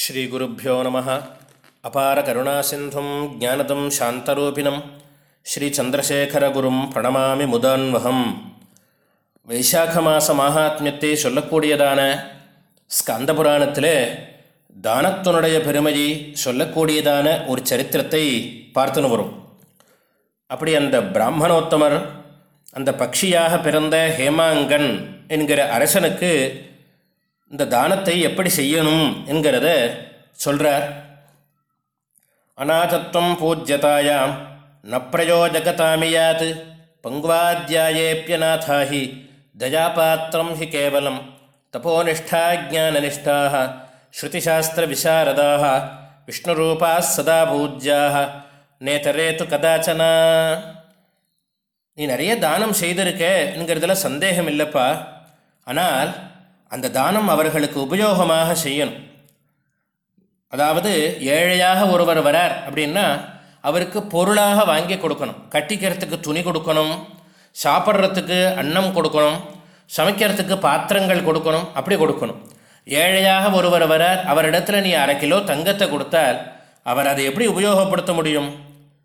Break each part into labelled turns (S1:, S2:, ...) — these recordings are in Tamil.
S1: ஸ்ரீகுருப்போ நம. அபார கருணாசிந்தும் ஜானதம் சாந்தரூபிணம். ஸ்ரீச்சந்திரசேகரகுரும் பிரணமாமி முதான்வகம். வைசாக மாச மகாத்மியத்தை சொல்லக்கூடியதான ஸ்கந்த புராணத்திலே தானத்தினுடைய பெருமையை சொல்லக்கூடியதான ஒரு சரித்திரத்தை பார்த்துன்னு வரும். அப்படி அந்த பிராமணோத்தமர் அந்த பக்ஷியாக பிறந்த ஹேமாங்கன் என்கிற அரசனுக்கு இந்த தானத்தை எப்படி செய்யணும் என்கிறத சொல்கிறார் அநாதத்துவம் பூஜ்யதாயாம் ந பிரயோஜகதாமியாத் பங்குவாத்தியாயேப்பியநாதாஹி தயாபாத்திரம் ஹி கேவலம் தபோனிஷ்டா ஜானனிஷ்டாக ஸ்ருதிசாஸ்திரவிசாரதாக விஷ்ணுரூபா சதா பூஜ்யாக நேதரே து கதாச்சனா. நீ நிறைய தானம் செய்திருக்க என்கிறதுல சந்தேகம் இல்லைப்பா ஆனால் அந்த தானம் அவர்களுக்கு உபயோகமாக செய்யணும். அதாவது ஏழையாக ஒருவர் வரார் அப்படின்னா அவருக்கு பொருளாக வாங்கி கொடுக்கணும். கட்டிக்கிறதுக்கு துணி கொடுக்கணும் சாப்பிட்றதுக்கு அன்னம் கொடுக்கணும் சமைக்கிறதுக்கு பாத்திரங்கள் கொடுக்கணும் அப்படி கொடுக்கணும். ஏழையாக ஒருவர் வரார் அவரிடத்துல நீ அரை கிலோ தங்கத்தை கொடுத்தால் அவர் அதை எப்படி உபயோகப்படுத்த முடியும்?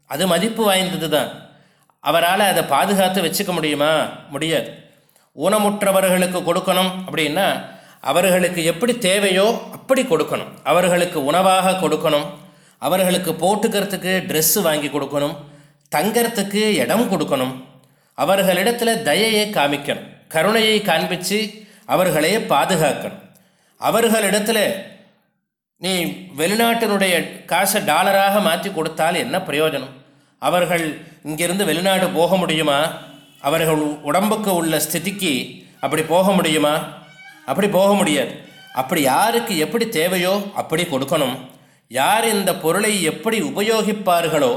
S1: அது மதிப்பு வாய்ந்தது தான் அவரால் அதை பாதுகாத்து வச்சுக்க முடியுமா? முடியாது. ஊனமுற்றவர்களுக்கு கொடுக்கணும் அப்படின்னா அவர்களுக்கு எப்படி தேவையோ அப்படி கொடுக்கணும். அவர்களுக்கு உணவாக கொடுக்கணும். அவர்களுக்கு போட்டுக்கிறதுக்கு ட்ரெஸ்ஸு வாங்கி கொடுக்கணும். தங்கறதுக்கு இடம் கொடுக்கணும். அவர்களிடத்தில் தயையை காமிக்கணும். கருணையை காண்பித்து அவர்களையே பாதுகாக்கணும். அவர்களிடத்தில் நீ வெளிநாட்டினுடைய காசை டாலராக மாற்றி கொடுத்தால் என்ன பிரயோஜனம்? அவர்கள் இங்கிருந்து வெளிநாடு போக முடியுமா? அவர்கள் உடம்புக்கு உள்ள ஸ்திதிக்கு அப்படி போக முடியுமா? அப்படி போக முடியாது. அப்படி யாருக்கு எப்படி தேவையோ அப்படி கொடுக்கணும். யார் இந்த பொருளை எப்படி உபயோகிப்பார்களோ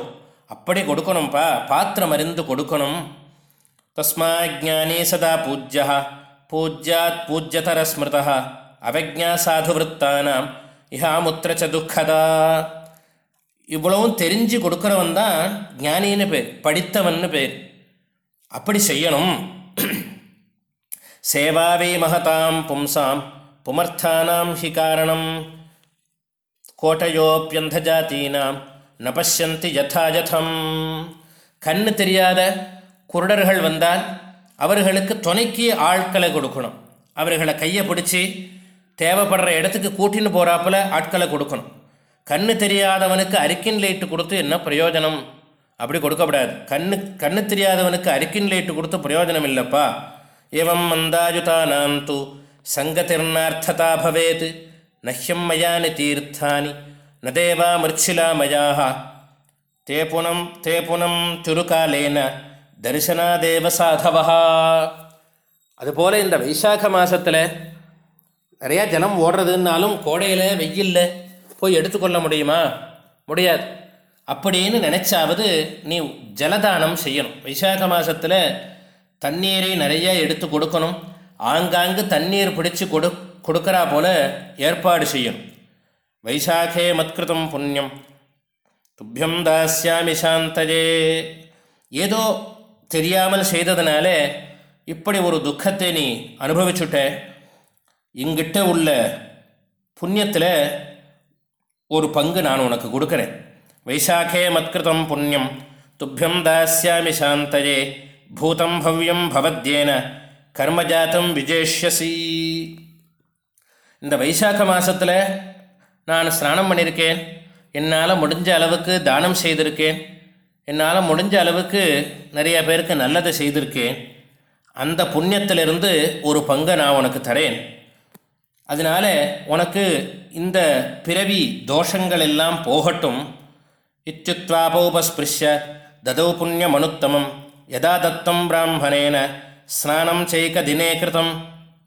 S1: அப்படி கொடுக்கணும்ப்பா பாத்திரம் அறிந்து கொடுக்கணும். தஸ்மா ஜானே சதா பூஜ்யா பூஜ்யாத் பூஜ்யதர ஸ்மிருதா அவஜா சாதுவிருத்தானாம் இஹாமுத்திர ச துக்கதா. இவ்வளவும் தெரிஞ்சு கொடுக்குறவன் தான் ஞானின்னு பேர் படித்தவன்னு பேர். அப்படி செய்யணும். சேவாவே மகதாம் பும்சாம் புமர்த்தானாம் ஹி காரணம். கோட்டையோப்பியந்த ஜாத்தீனாம் நபசந்தி யதாயதம். யதாஜதம் கண்ணு தெரியாத குருடர்கள் வந்தால் அவர்களுக்கு துணைக்கு ஆட்களை கொடுக்கணும். அவர்களை கையை பிடிச்சி தேவைப்படுற இடத்துக்கு கூட்டின்னு போகிறாப்புல ஆட்களை கொடுக்கணும். கண்ணு தெரியாதவனுக்கு அரிக்கின் லைட்டு கொடுத்து என்ன பிரயோஜனம்? அப்படி கொடுக்கப்படாது. கண்ணு கண்ணு தெரியாதவனுக்கு அரிக்கின் லைட்டு கொடுத்து பிரயோஜனம் இல்லைப்பா ஏவம் மந்தாயுதானாம் தூ சங்கதிர்னார்த்ததா பவேத் நஹ்யம் மயானி தீர்த்தானி ந தேவா மிருச்சிலா மயாக தே புனம் தே புனம் திருகாலேன தரிசனாதேவ சாதவா அதுபோல் இந்த வைசாக மாதத்தில் நிறையா ஜனம் ஓடுறதுன்னாலும் கோடையில் வெயிலில் போய் எடுத்துக்கொள்ள முடியுமா? முடியாது. அப்படின்னு நினச்சாவது நீ ஜலதானம் செய்யணும். வைசாக மாதத்தில் தண்ணீரை நிறைய எடுத்து கொடுக்கணும். ஆங்காங்கு தண்ணீர் பிடிச்சி கொடு கொடுக்குறா போல் ஏற்பாடு செய்யணும். வைசாகே மத்கிருதம் புண்ணியம். துப்பியம் தாஸ்யாமி சாந்தஜே. ஏதோ தெரியாமல் செய்ததுனால இப்படி ஒரு துக்கத்தை நீ அனுபவிச்சுட்ட. இங்கிட்ட உள்ள புண்ணியத்தில் ஒரு பங்கு நான் உனக்கு கொடுக்குறேன். வைசாக்கே மத்கிருதம் புண்ணியம் துப்பியம் தாசியாமி சாந்தயே பூதம் பவ்யம் பவத்யேன கர்மஜாத்தம் விஜேஷ்யசி இந்த வைசாக்க மாதத்தில் நான் ஸ்நானம் பண்ணியிருக்கேன் என்னால் முடிஞ்ச அளவுக்கு தானம் செய்திருக்கேன். என்னால் முடிஞ்ச அளவுக்கு நிறைய பேருக்கு நல்லதை செய்திருக்கேன். அந்த புண்ணியத்திலிருந்து ஒரு பங்கை நான் உனக்கு தரேன். அதனால் உனக்கு இந்த பிறவி தோஷங்கள் எல்லாம் போகட்டும். இத்யுத்வாபோபஸ்பிருஷ்ய ததோ புண்ணியமனுத்தமம் யதா தத்தம் பிராமணேன ஸ்நானம் செய்க தினே கிருதம்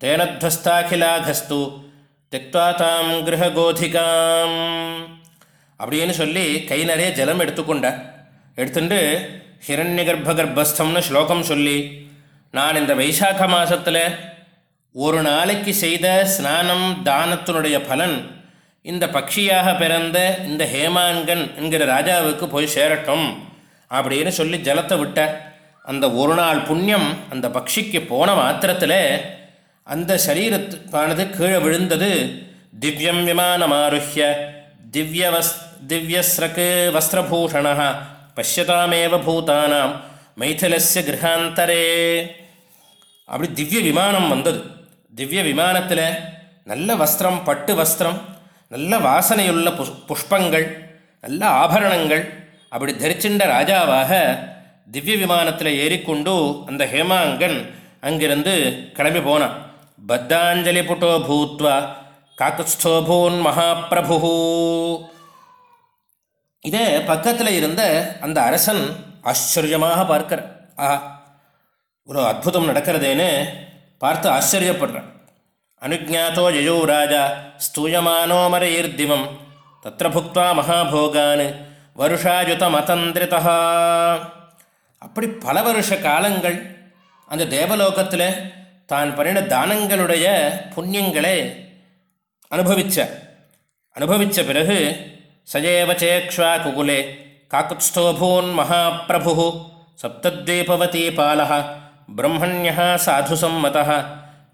S1: தேனத்வஸ்தாகிலாகஸ்து தெக்வா தாம் கிரகோதிகாம் அப்படின்னு சொல்லி கை நிறைய ஜலம் எடுத்துக்கொண்ட எடுத்துட்டு ஹிரண்ய கர்ப்ப கர்ப்பஸ்தம்னு ஸ்லோகம் சொல்லி நான் இந்த வைசாக்க மாதத்தில் ஒரு நாளைக்கு செய்த ஸ்நானம் தானத்தினுடைய பலன் இந்த பக்ஷியாக பிறந்த இந்த ஹேமான்கன் என்கிற ராஜாவுக்கு போய் சேரட்டும் அப்படின்னு சொல்லி ஜலத்தை விட்ட அந்த ஒரு நாள் புண்ணியம் அந்த பக்ஷிக்கு போன மாத்திரத்தில் அந்த சரீரத்துக்கானது கீழே விழுந்தது. திவ்யம் விமானமாருஹ்ய திவ்ய வஸ் திவ்யஸ்ரக்கு வஸ்திரபூஷணா பசியதாமேவ பூதானாம் மைதிலஸ்ய கிரகாந்தரே அப்படி திவ்ய விமானம் வந்தது. திவ்ய விமானத்தில் நல்ல வஸ்திரம் பட்டு வஸ்திரம் நல்ல வாசனையுள்ள புஷ் புஷ்பங்கள் நல்ல ஆபரணங்கள். அப்படி தரிச்சின்ற ராஜாவாக திவ்ய விமானத்தில் ஏறிக்கொண்டு அந்த ஹேமாங்கன் அங்கிருந்து கிளம்பி போனான். பத்தாஞ்சலி புட்டோ பூத்வா காக்குஸ்தோபூன் மகாபிரபு இதே பக்கத்தில் இருந்த அந்த அரசன் ஆச்சரியமாக பார்க்கிறார் ஆஹா ஒரு அற்புதம் நடக்கிறதேன்னு பார்த்து ஆச்சரியப்படுறான். அனுஜாத்தோ ஜயோ ராஜா ஸ்தூயமானோ மரையிர்திவம் தத்திர புக்வா மகாபோகான் வருஷாயுத மதந்திரிதா அப்படி பல வருஷ காலங்கள் அந்த தேவலோகத்தில் தான் பண்ணின தானங்களுடைய புண்ணியங்களை அனுபவித்த அனுபவித்த பிறகு சஜேவ சேக்ஷா குகுலே காக்குத்ஸ்தோபூன் மகாபிரபு சப்தத்வீபவதி பாலக பிரம்மண்யா சாது சம்மதா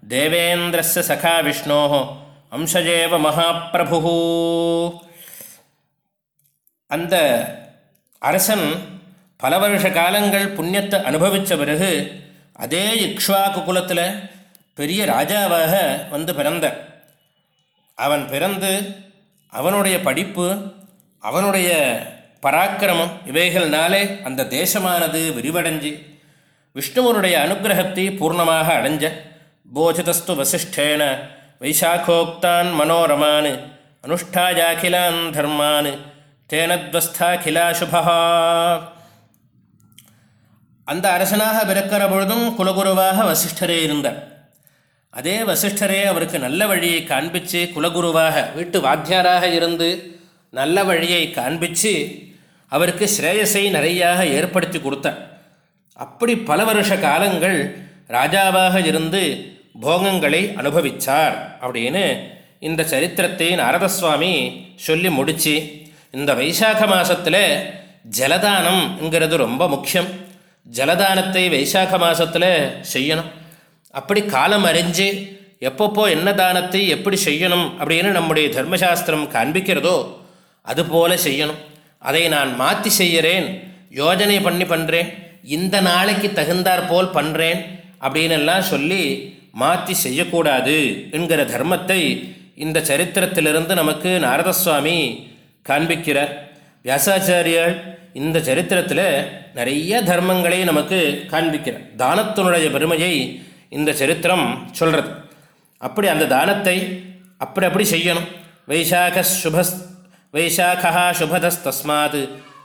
S1: தேவேந்திரஸ்ய சகா விஷ்ணோ அம்சஜேவ மகாபிரபு அந்த அரசன் பல வருஷ காலங்கள் புண்ணியத்தை அனுபவித்த பிறகு அதே இக்ஷ்வாக்கு குலத்தில் பெரிய ராஜாவாக வந்து பிறந்தார். அவன் பிறந்து அவனுடைய படிப்பு அவனுடைய பராக்கிரமம் இவைகள்னாலே அந்த தேசமானது விரிவடைஞ்சு விஷ்ணுவனுடைய அனுகிரகத்தை பூர்ணமாக அடைஞ்ச போஜதஸ்து வசிஷ்டேன வைசாக்கோக்தான் மனோரமான் அனுஷ்டாயாகிலான் தர்மான் தேனத்வஸ்தாகிலா சுபா அந்த அரசனாக பிறக்கிற பொழுதும் குலகுருவாக வசிஷ்டரே இருந்தார். அதே வசிஷ்டரே அவருக்கு நல்ல வழியை காண்பித்து குலகுருவாக வீட்டு வாத்தியாராக இருந்து நல்ல வழியை காண்பித்து அவருக்கு ஸ்ரேயஸை நிறையாக ஏற்படுத்தி கொடுத்தார். அப்படி பல வருஷ காலங்கள் ராஜாவாக இருந்து போகங்களை அனுபவித்தார் அப்படின்னு இந்த சரித்திரத்தை நாரதசுவாமி சொல்லி முடித்து இந்த வைசாக மாதத்தில் ஜலதானம்ங்கிறது ரொம்ப முக்கியம். ஜலதானத்தை வைசாக மாதத்தில் செய்யணும். அப்படி காலம் அறிஞ்சு எப்பப்போ என்ன தானத்தை எப்படி செய்யணும் அப்படின்னு நம்முடைய தர்மசாஸ்திரம் காண்பிக்கிறதோ அதுபோல செய்யணும். அதை நான் மாற்றி செய்கிறேன் யோஜனை பண்ணி பண்ணுறேன் இந்த நாளைக்கு தகுந்தாற் போல் பண்ணுறேன் அப்படின்னு எல்லாம் சொல்லி மாற்றி செய்யக்கூடாது என்கிற தர்மத்தை இந்த சரித்திரத்திலிருந்து நமக்கு நாரதசுவாமி காண்பிக்கிறார். வியாசாச்சாரியால் இந்த சரித்திரத்தில் நிறைய தர்மங்களை நமக்கு காண்பிக்கிறார். தானத்தினுடைய பெருமையை இந்த சரித்திரம் சொல்கிறது அப்படி அந்த தானத்தை அப்படி அப்படி செய்யணும். வைசாக சுபஸ் வைசாகா சுபதஸ்தஸ்மாத்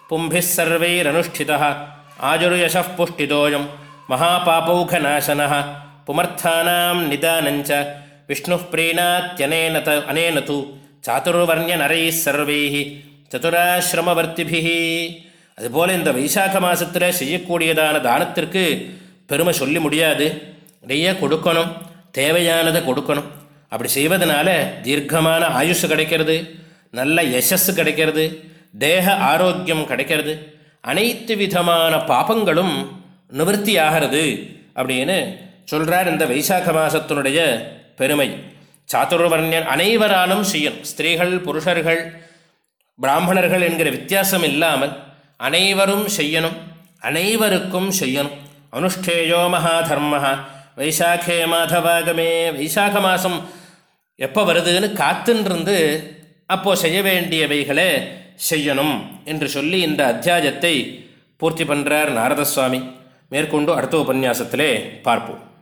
S1: பும்பிஸ் சர்வைரனுஷ்டிதா ஆஜுர்யச புஷ்டிதோயம் மகாபாபௌகநாசனா புமர்த்தானாம் நிதானஞ்ச. விஷ்ணு பிரீணாத்யனேன த அனேன து. சாதுர்வர்ணியநரைः சர்வைः சதுராசிரமவர்த்திபிः அதுபோல் இந்த வைசாக்க மாதத்தில் செய்யக்கூடியதான தானத்திற்கு பெருமை சொல்லி முடியாது. நிறைய கொடுக்கணும். தேவையானதை கொடுக்கணும். அப்படி செய்வதனால தீர்க்கமான ஆயுஷ் கிடைக்கிறது. நல்ல யசஸ் கிடைக்கிறது. தேக ஆரோக்கியம் கிடைக்கிறது. அனைத்து விதமான பாபங்களும் நிவர்த்தி ஆகிறது அப்படின்னு சொல்கிறார் இந்த வைசாக்க மாதத்தினுடைய பெருமை. சாத்துர்வர்ணியன் அனைவராலும் செய்யும். ஸ்திரீகள் புருஷர்கள் பிராமணர்கள் என்கிற வித்தியாசம் இல்லாமல் அனைவரும் செய்யணும். அனைவருக்கும் செய்யணும். அனுஷ்டேயோ மகாதர்ம. வைசாக்கே மாதவாகமே. வைசாக மாதம் எப்போ வருதுன்னு காத்துன்றிருந்து அப்போது செய்ய வேண்டியவைகளை செய்யணும் என்று சொல்லி இந்த அத்தியாயத்தை பூர்த்தி பண்ணுறார் நாரதசுவாமி. மேற்கொண்டு அடுத்த உபன்யாசத்திலே பார்ப்போம்.